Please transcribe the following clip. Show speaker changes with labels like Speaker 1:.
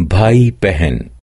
Speaker 1: भाई बहन